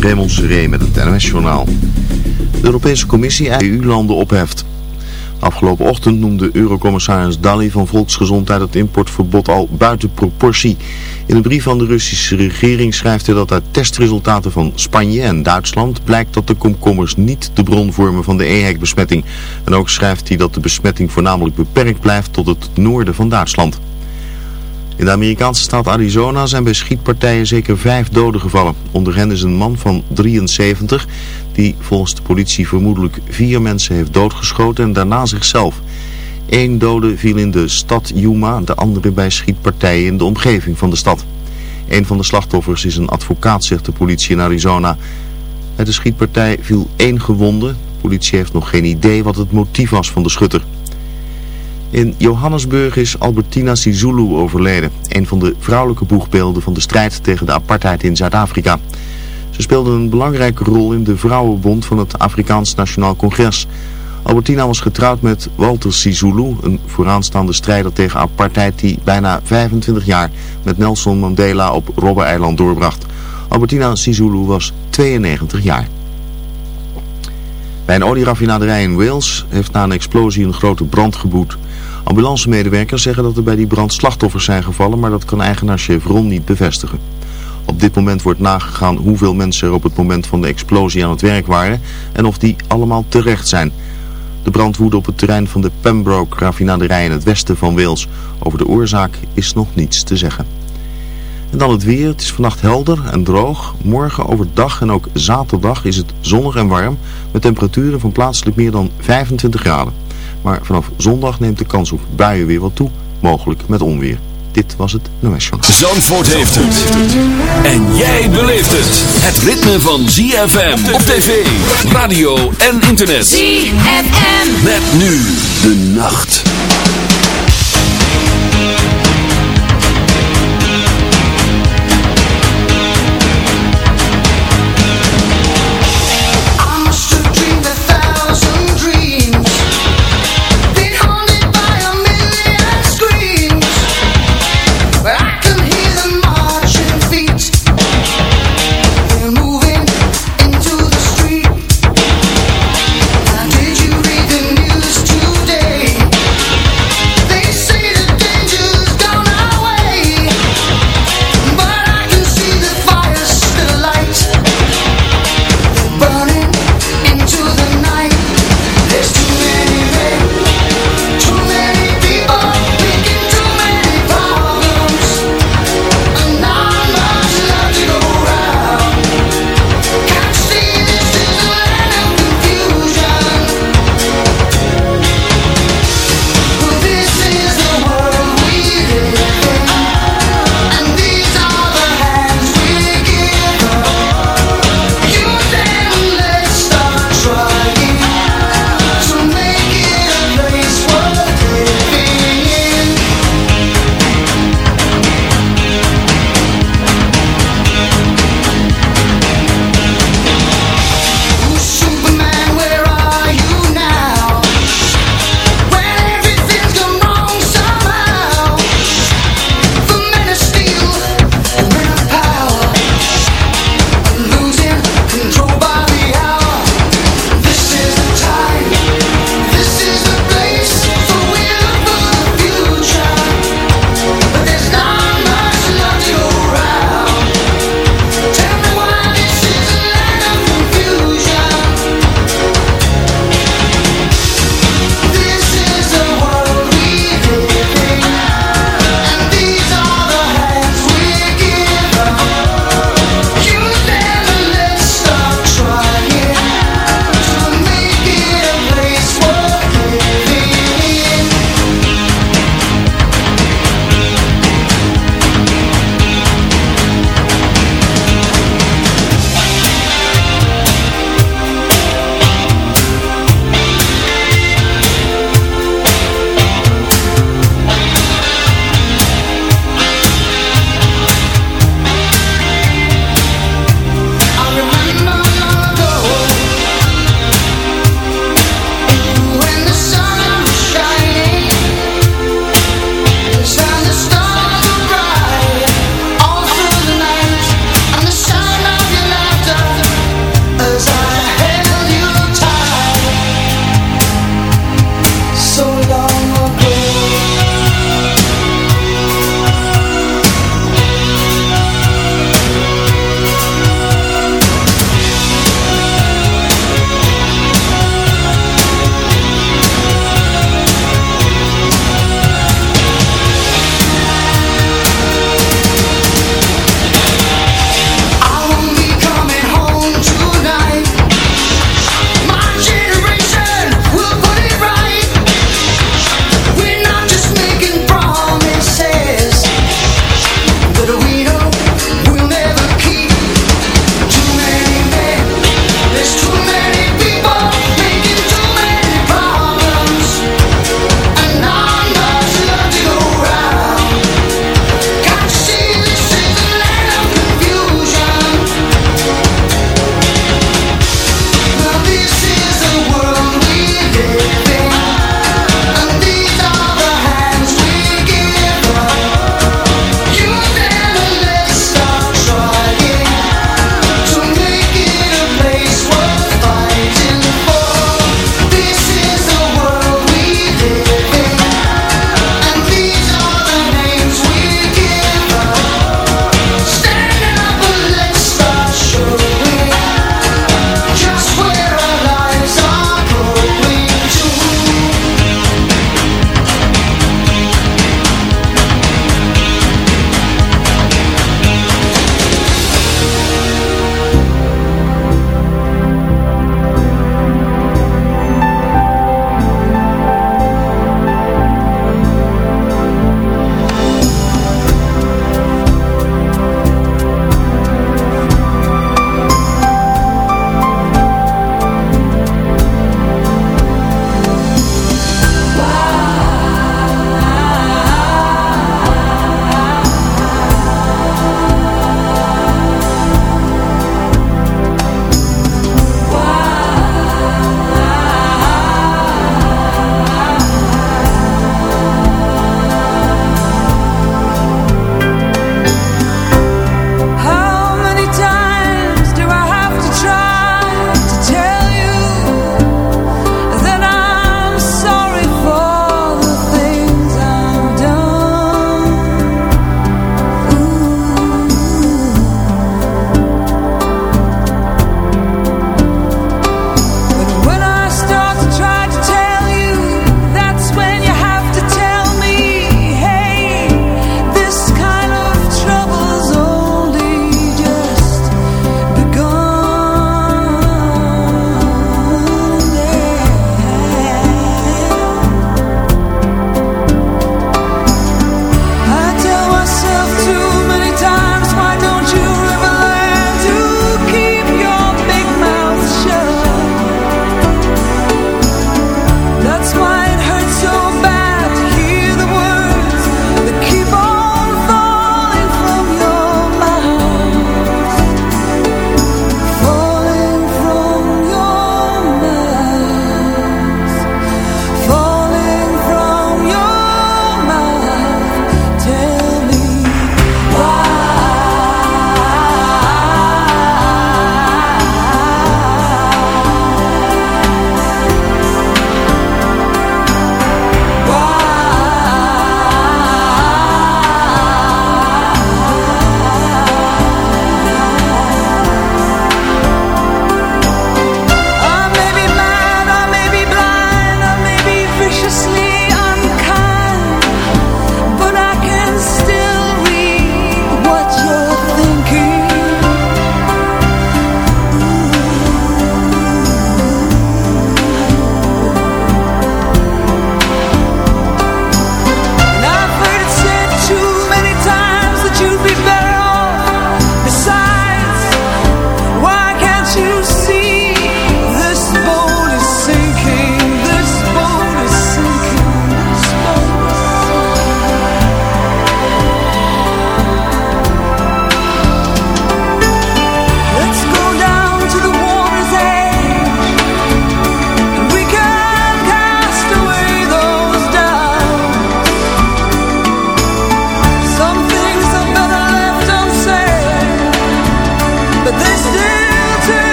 Raymond Seré met het NMS-journaal. De Europese Commissie EU-landen opheft. Afgelopen ochtend noemde Eurocommissaris Dalli van Volksgezondheid het importverbod al buiten proportie. In een brief van de Russische regering schrijft hij dat uit testresultaten van Spanje en Duitsland blijkt dat de komkommers niet de bron vormen van de EHEC-besmetting. En ook schrijft hij dat de besmetting voornamelijk beperkt blijft tot het noorden van Duitsland. In de Amerikaanse staat Arizona zijn bij schietpartijen zeker vijf doden gevallen. Onder hen is een man van 73 die volgens de politie vermoedelijk vier mensen heeft doodgeschoten en daarna zichzelf. Eén dode viel in de stad Yuma, de andere bij schietpartijen in de omgeving van de stad. Een van de slachtoffers is een advocaat, zegt de politie in Arizona. Bij de schietpartij viel één gewonde. De politie heeft nog geen idee wat het motief was van de schutter. In Johannesburg is Albertina Sisulu overleden, een van de vrouwelijke boegbeelden van de strijd tegen de apartheid in Zuid-Afrika. Ze speelde een belangrijke rol in de vrouwenbond van het Afrikaans Nationaal Congres. Albertina was getrouwd met Walter Sisulu, een vooraanstaande strijder tegen apartheid die bijna 25 jaar met Nelson Mandela op Robben-eiland doorbracht. Albertina Sisulu was 92 jaar. Bij een olieraffinaderij in Wales heeft na een explosie een grote brand geboet. Ambulancemedewerkers zeggen dat er bij die brand slachtoffers zijn gevallen, maar dat kan eigenaar Chevron niet bevestigen. Op dit moment wordt nagegaan hoeveel mensen er op het moment van de explosie aan het werk waren en of die allemaal terecht zijn. De brand woedde op het terrein van de Pembroke raffinaderij in het westen van Wales. Over de oorzaak is nog niets te zeggen. En dan het weer. Het is vannacht helder en droog. Morgen overdag en ook zaterdag is het zonnig en warm. Met temperaturen van plaatselijk meer dan 25 graden. Maar vanaf zondag neemt de kans op buien weer wat toe. Mogelijk met onweer. Dit was het NOS Zandvoort heeft het. En jij beleeft het. Het ritme van ZFM op tv, radio en internet. ZFM. Met nu de nacht.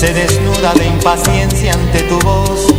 se desnuda de impaciencia ante tu voz.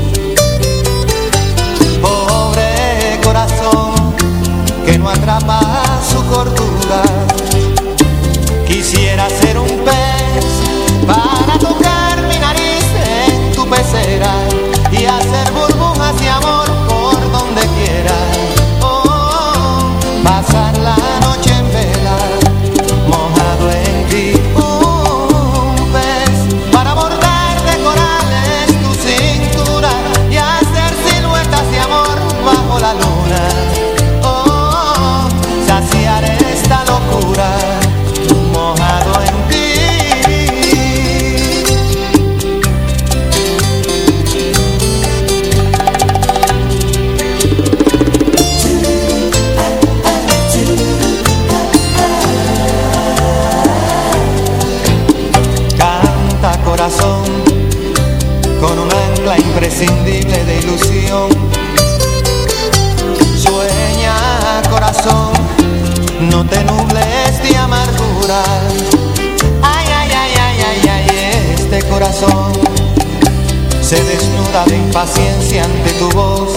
paciencia ante tu voz.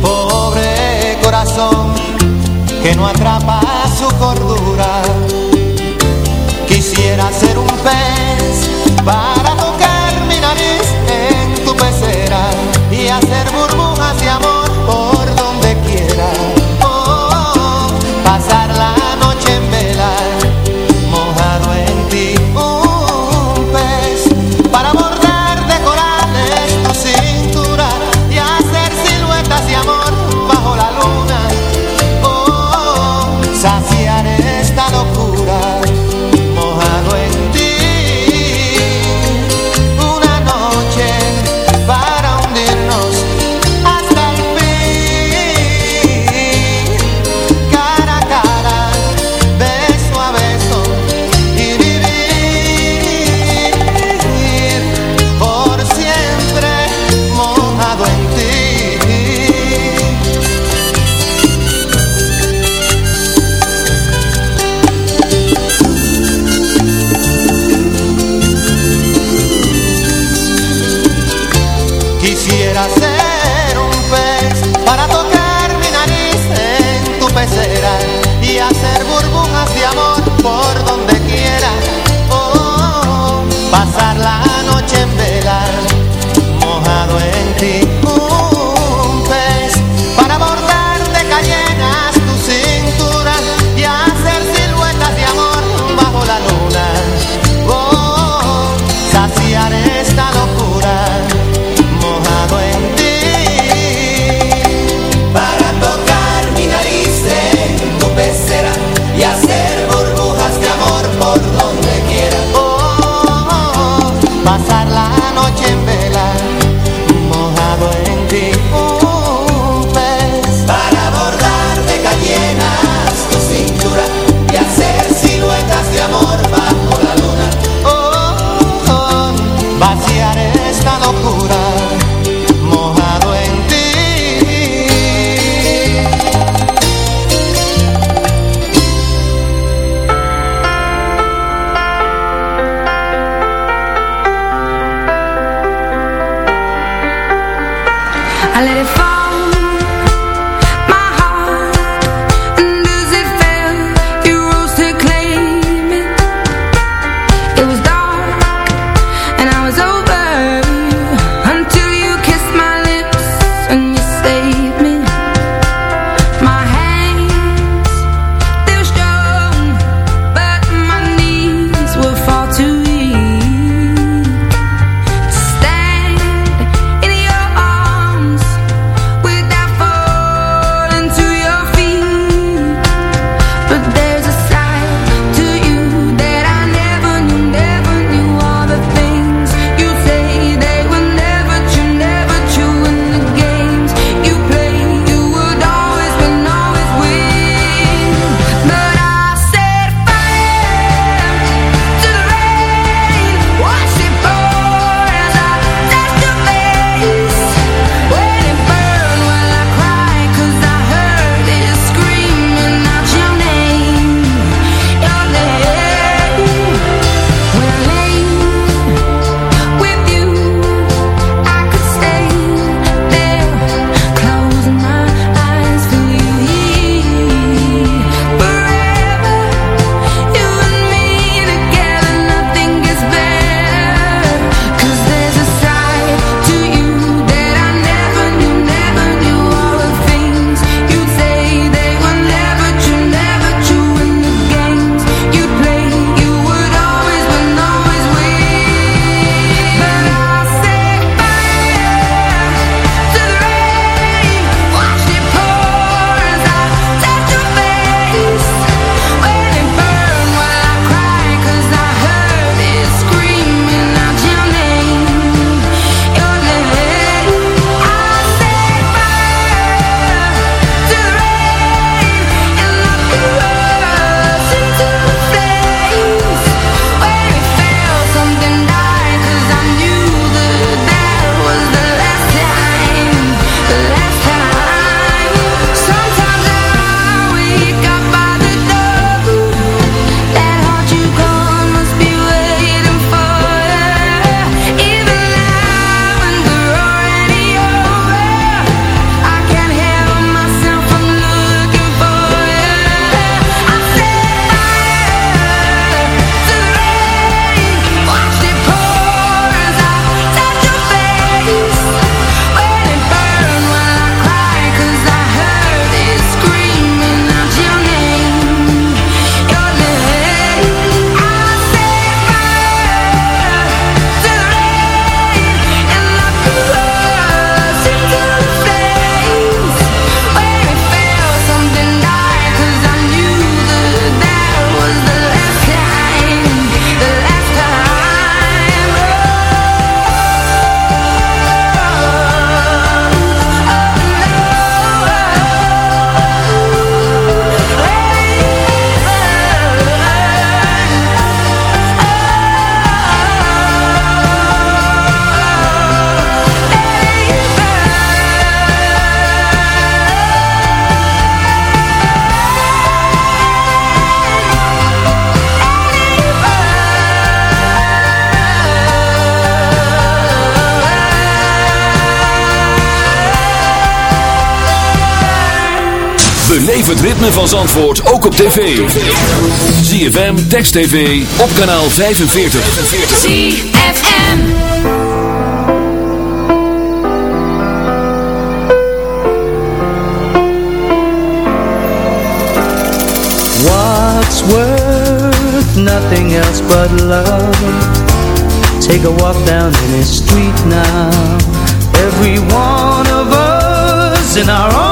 Pobre corazón que no atrapa let it Beleef het ritme van Zandvoort ook op tv. ZFM, Text TV, op kanaal 45. ZFM What's worth nothing else but love Take a walk down any street now Every one of us in our own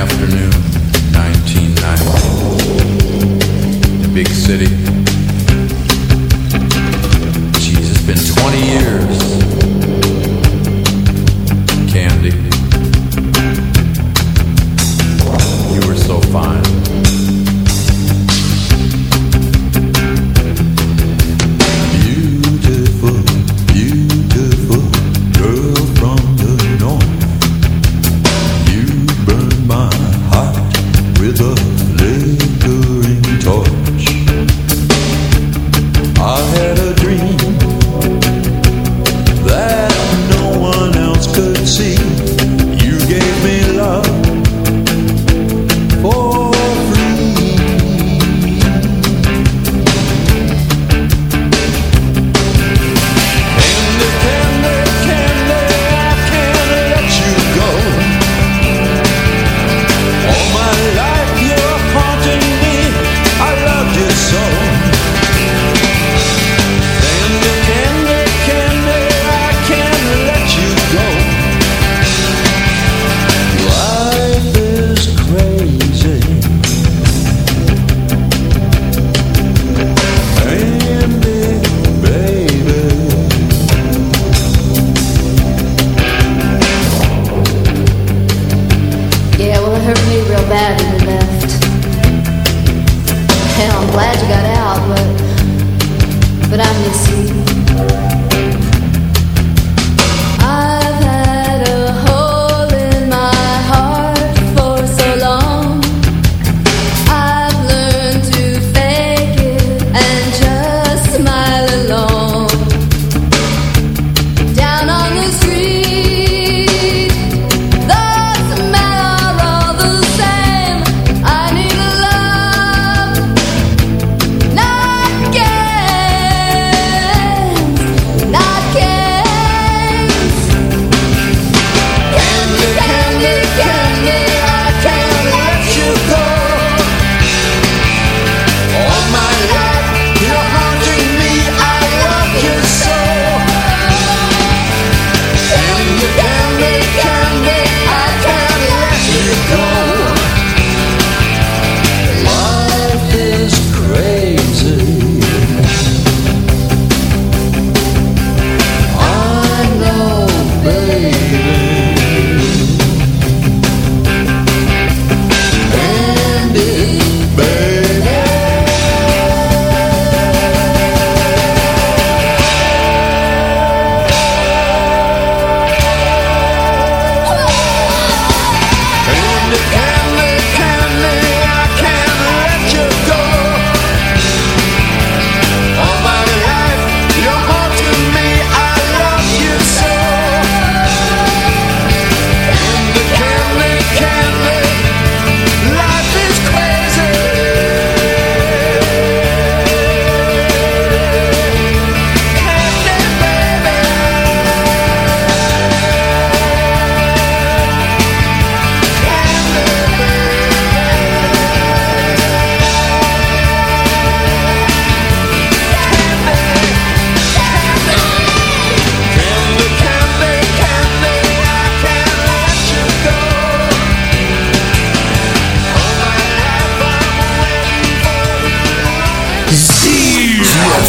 afternoon, 1990. The big city.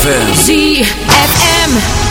ZFM. ZFM.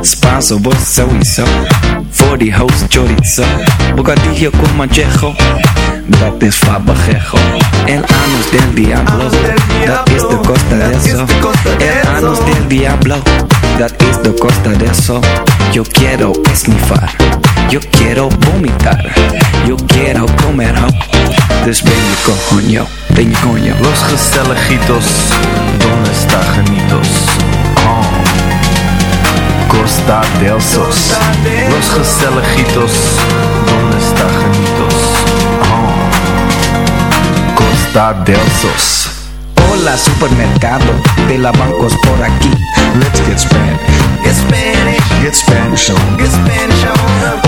Vos sowieso. Voor die host chorizo. Bocadillo con manchejo. Dat is fabajejo. El anus del diablo. Dat is de costa de eso. El anus del diablo. Dat is de costa de eso. Yo quiero esnifar. Yo quiero vomitar. Yo quiero comer ho. Dus ben je coño. Ben je coño. Los Gestelejitos, ¿dónde está Janitos? Costa del Sos. Los Gestelejitos, ¿dónde está Janitos? Oh. Costa del Sos. Hola supermercado de la bancos por aquí. Let's get Spanish. Get Spanish. Get Spanish on. Get Spanish on.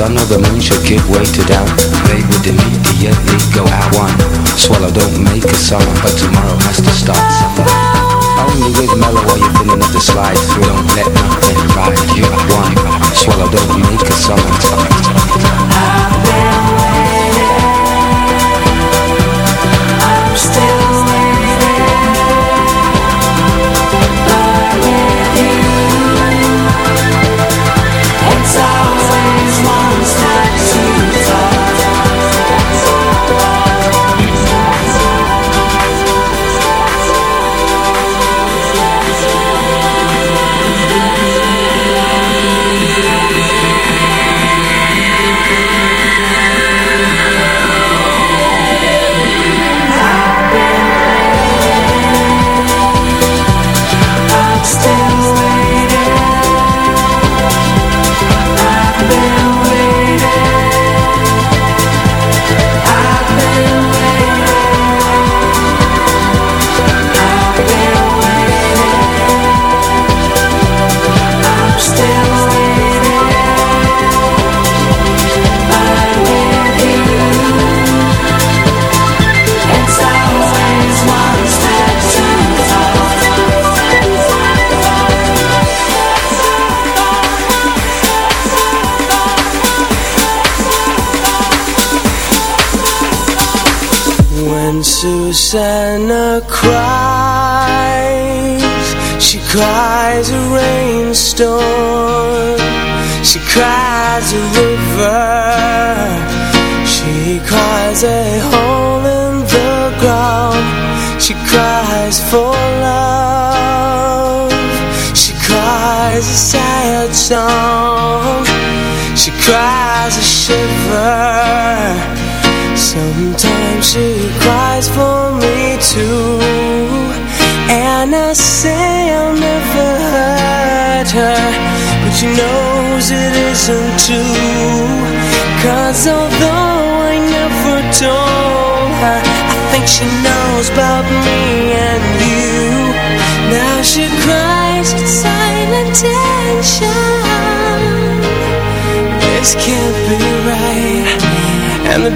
sun or the moon should give way to doubt They would immediately go out one. Swallow don't make a summer But tomorrow has to start summer Only with mellow are you feeling at the slide through. Don't let nothing ride, you. One. Swallow don't make a summer Santa cries. She cries a rainstorm. She cries a rainstorm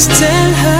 just tell her